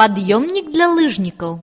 Подъемник для лыжников.